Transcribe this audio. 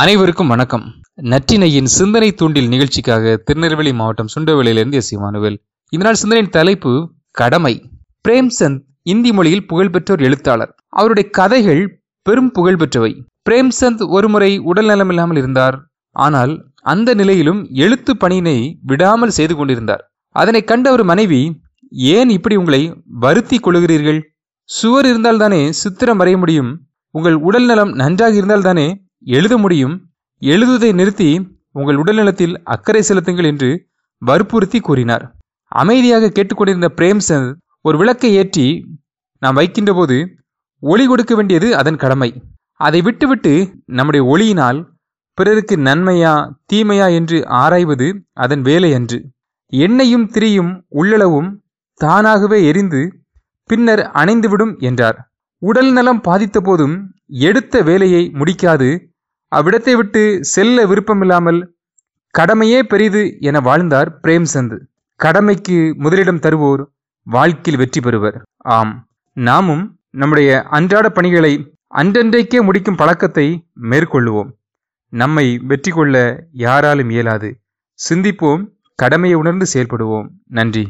அனைவருக்கும் வணக்கம். நற்றினையின் சிந்தனை தூண்டில் நிகழ்ச்சிக்காக திருநெல்வேலி மாவட்டம் சுண்டவெளியிலிருந்து எஸ் இமானுவேல். இந்த நாள் சிந்தனையின் தலைப்பு கடமை. பிரேம்சந்த் இந்தி மொழியில் புகழ்பெற்றோர் எழுத்தாளர். அவருடைய கதைகள் பெரும் புகழ்பெற்றவை. பிரேம்சந்த் ஒருமுறை உடல் நலமில்லாமல் இருந்தார். ஆனால் அந்த நிலையிலும் எழுத்து பணியினை விடாமல் செய்து கொண்டிருந்தார். அதனை கண்ட ஒரு மனைவி ஏன் இப்படி உங்களை வருத்தி கொள்கிறீர்கள் சுவர் இருந்தால்தானே சித்திரம் வரைய முடியும்? உங்கள் உடல் நலம் நன்றாக இருந்தால்தானே எழுத முடியும். எழுதுவதை நிறுத்தி உங்கள் உடல்நலத்தில் அக்கறை செலுத்துங்கள் என்று வற்புறுத்தி கூறினார். அமைதியாக கேட்டுக்கொண்டிருந்த பிரேம்சந்த் ஒரு விளக்கை ஏற்றி நாம் வைக்கின்ற போது ஒளி கொடுக்க வேண்டியது அதன் கடமை. அதை விட்டுவிட்டு நம்முடைய ஒளியினால் பிறருக்கு நன்மையா தீமையா என்று ஆராய்வது அதன் வேலை அன்று. எண்ணெயும் திரியும் உள்ளளவும் தானாகவே எரிந்து பின்னர் அணைந்துவிடும் என்றார். உடல் நலம் பாதித்த போதும் எடுத்த வேலையை முடிக்காது அவ்விடத்தை விட்டு செல்ல விருப்பமில்லாமல் கடமையே பெரிது என வாழ்ந்தார் பிரேம்சந்த். கடமைக்கு முதலிடம் தருவோர் வாழ்க்கையில் வெற்றி பெறுவர். ஆம் நாமும் நம்முடைய அன்றாட பணிகளை அன்றன்றைக்கே முடிக்கும் பழக்கத்தை மேற்கொள்ளுவோம். நம்மை வெற்றி கொள்ள யாராலும் இயலாது. சிந்திப்போம் கடமையை உணர்ந்து செயல்படுவோம். நன்றி.